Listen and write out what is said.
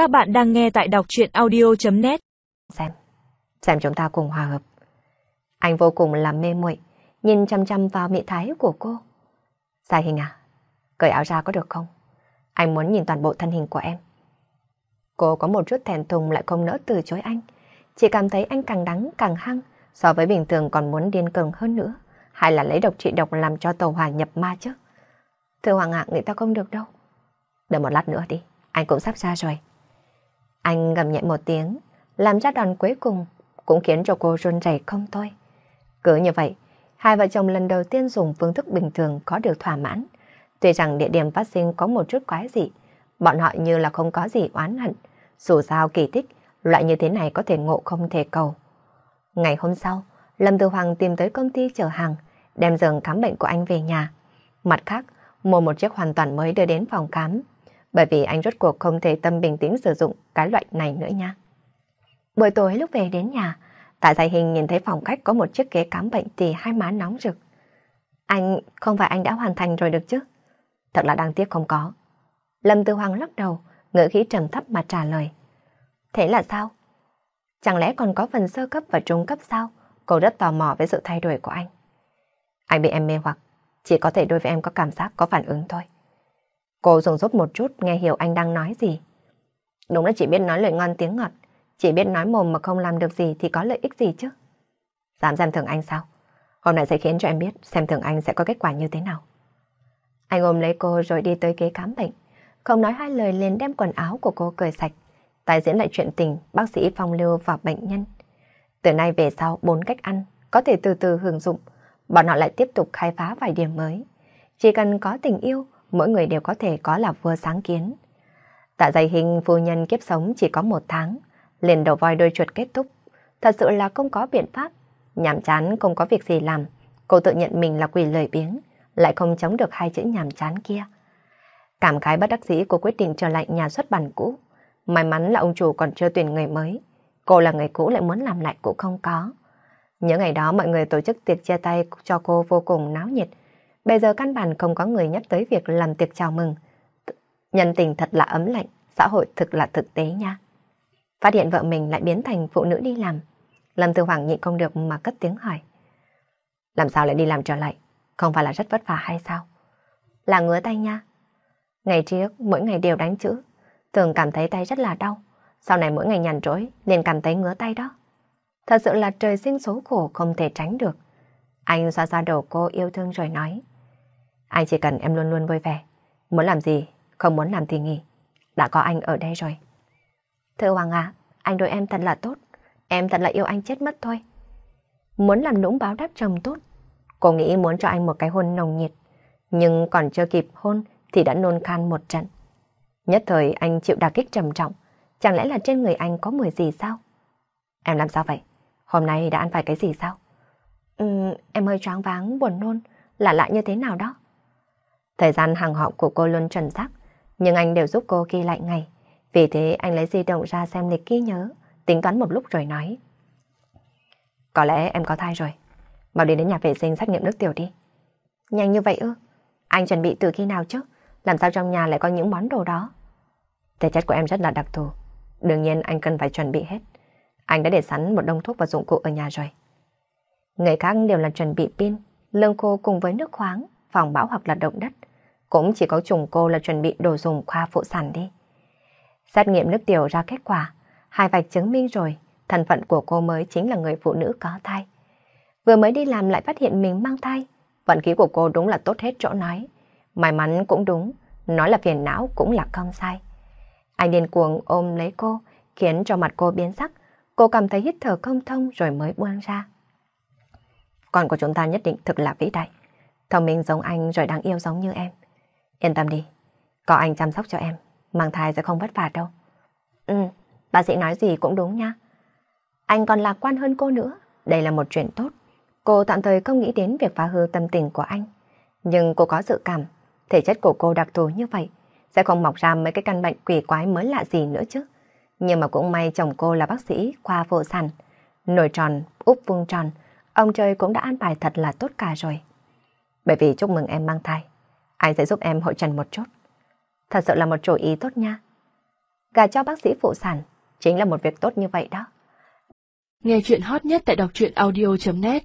Các bạn đang nghe tại đọc chuyện audio.net Xem, xem chúng ta cùng hòa hợp. Anh vô cùng là mê muội nhìn chăm chăm vào mỹ thái của cô. Sai hình à? Cởi áo ra có được không? Anh muốn nhìn toàn bộ thân hình của em. Cô có một chút thèn thùng lại không nỡ từ chối anh. Chỉ cảm thấy anh càng đắng càng hăng, so với bình thường còn muốn điên cường hơn nữa. Hay là lấy độc trị độc làm cho tàu hòa nhập ma chứ? Thưa Hoàng ạ, người ta không được đâu. Đợi một lát nữa đi, anh cũng sắp ra rồi. Anh gầm nhẹ một tiếng, làm ra đòn cuối cùng, cũng khiến cho cô run rẩy không thôi. Cứ như vậy, hai vợ chồng lần đầu tiên dùng phương thức bình thường có được thỏa mãn. Tuy rằng địa điểm phát sinh có một chút quái dị, bọn họ như là không có gì oán hận. Dù sao kỳ tích, loại như thế này có thể ngộ không thể cầu. Ngày hôm sau, Lâm Tư Hoàng tìm tới công ty chở hàng, đem giường khám bệnh của anh về nhà. Mặt khác, mua một chiếc hoàn toàn mới đưa đến phòng khám, bởi vì anh rốt cuộc không thể tâm bình tĩnh sử dụng cái loại này nữa nha. Buổi tối lúc về đến nhà, Tạ Giải Hình nhìn thấy phòng khách có một chiếc ghế khám bệnh thì hai má nóng rực. Anh, không phải anh đã hoàn thành rồi được chứ? Thật là đáng tiếc không có. Lâm Tư Hoàng lắc đầu, ngữ khí trầm thấp mà trả lời. Thế là sao? Chẳng lẽ còn có phần sơ cấp và trung cấp sao? Cô rất tò mò với sự thay đổi của anh. Anh bị em mê hoặc, chỉ có thể đối với em có cảm giác, có phản ứng thôi. Cô dùng rốt một chút nghe hiểu anh đang nói gì. Đúng là chỉ biết nói lời ngon tiếng ngọt, chỉ biết nói mồm mà không làm được gì thì có lợi ích gì chứ. Dám xem thường anh sao? Hôm nay sẽ khiến cho em biết xem thường anh sẽ có kết quả như thế nào. Anh ôm lấy cô rồi đi tới kế khám bệnh. Không nói hai lời liền đem quần áo của cô cởi sạch. Tái diễn lại chuyện tình bác sĩ phong lưu và bệnh nhân. Từ nay về sau bốn cách ăn có thể từ từ hưởng dụng. Bọn họ lại tiếp tục khai phá vài điểm mới. Chỉ cần có tình yêu, mỗi người đều có thể có là vua sáng kiến. Tạ dày hình phu nhân kiếp sống chỉ có một tháng, liền đầu voi đôi chuột kết thúc. Thật sự là không có biện pháp, nhàm chán không có việc gì làm. Cô tự nhận mình là quỷ lời biếng, lại không chống được hai chữ nhàm chán kia. Cảm khái bất đắc dĩ cô quyết định trở lại nhà xuất bản cũ. May mắn là ông chủ còn chưa tuyển người mới. Cô là người cũ lại muốn làm lại cũng không có. Những ngày đó mọi người tổ chức tiệc chia tay cho cô vô cùng náo nhiệt. Bây giờ căn bản không có người nhắc tới việc làm tiệc chào mừng. Nhân tình thật là ấm lạnh, xã hội thực là thực tế nha. Phát hiện vợ mình lại biến thành phụ nữ đi làm. Lâm Tư Hoàng nhịn không được mà cất tiếng hỏi. Làm sao lại đi làm trở lại? Không phải là rất vất vả hay sao? Là ngứa tay nha. Ngày trước, mỗi ngày đều đánh chữ. Thường cảm thấy tay rất là đau. Sau này mỗi ngày nhàn rỗi, liền cảm thấy ngứa tay đó. Thật sự là trời sinh số khổ không thể tránh được. Anh xoa xoa đầu cô yêu thương rồi nói. Anh chỉ cần em luôn luôn vui vẻ. Muốn làm gì, không muốn làm thì nghỉ. Đã có anh ở đây rồi. Thưa Hoàng à, anh đối em thật là tốt. Em thật là yêu anh chết mất thôi. Muốn làm nũng báo đáp chồng tốt. Cô nghĩ muốn cho anh một cái hôn nồng nhiệt. Nhưng còn chưa kịp hôn thì đã nôn khan một trận. Nhất thời anh chịu đả kích trầm trọng. Chẳng lẽ là trên người anh có mùi gì sao? Em làm sao vậy? Hôm nay đã ăn phải cái gì sao? Ừ, em hơi choáng váng, buồn nôn. Là lạ như thế nào đó? Thời gian hàng họ của cô luôn chuẩn xác, nhưng anh đều giúp cô ghi lại ngày. Vì thế anh lấy di động ra xem lịch ghi nhớ, tính toán một lúc rồi nói. Có lẽ em có thai rồi. Bảo đi đến nhà vệ sinh xét nghiệm nước tiểu đi. Nhanh như vậy ư? Anh chuẩn bị từ khi nào chứ? Làm sao trong nhà lại có những món đồ đó? Thể chất của em rất là đặc thù. Đương nhiên anh cần phải chuẩn bị hết. Anh đã để sẵn một đông thuốc và dụng cụ ở nhà rồi. Người khác đều là chuẩn bị pin, lương khô cùng với nước khoáng, phòng bão hoặc là động đất. Cũng chỉ có chồng cô là chuẩn bị đồ dùng khoa phụ sản đi. Xét nghiệm nước tiểu ra kết quả, hai vạch chứng minh rồi, thân phận của cô mới chính là người phụ nữ có thai. Vừa mới đi làm lại phát hiện mình mang thai, vận khí của cô đúng là tốt hết chỗ nói. May mắn cũng đúng, nói là phiền não cũng là không sai. Anh điên cuồng ôm lấy cô, khiến cho mặt cô biến sắc. Cô cảm thấy hít thở không thông rồi mới buông ra. Con của chúng ta nhất định thực là vĩ đại. Thông minh giống anh rồi đáng yêu giống như em. Yên tâm đi, có anh chăm sóc cho em, mang thai sẽ không vất vả đâu. Ừ, bác sĩ nói gì cũng đúng nha. Anh còn lạc quan hơn cô nữa, đây là một chuyện tốt. Cô tạm thời không nghĩ đến việc phá hư tâm tình của anh. Nhưng cô có dự cảm, thể chất của cô đặc thù như vậy, sẽ không mọc ra mấy cái căn bệnh quỷ quái mới lạ gì nữa chứ. Nhưng mà cũng may chồng cô là bác sĩ khoa phụ sản. Nồi tròn, úp vuông tròn, ông trời cũng đã an bài thật là tốt cả rồi. Bởi vì chúc mừng em mang thai, anh sẽ giúp em hội trần một chút. Thật sự là một chủ ý tốt nha. gả cho bác sĩ phụ sản chính là một việc tốt như vậy đó. Nghe chuyện hot nhất tại đọc truyện audio.net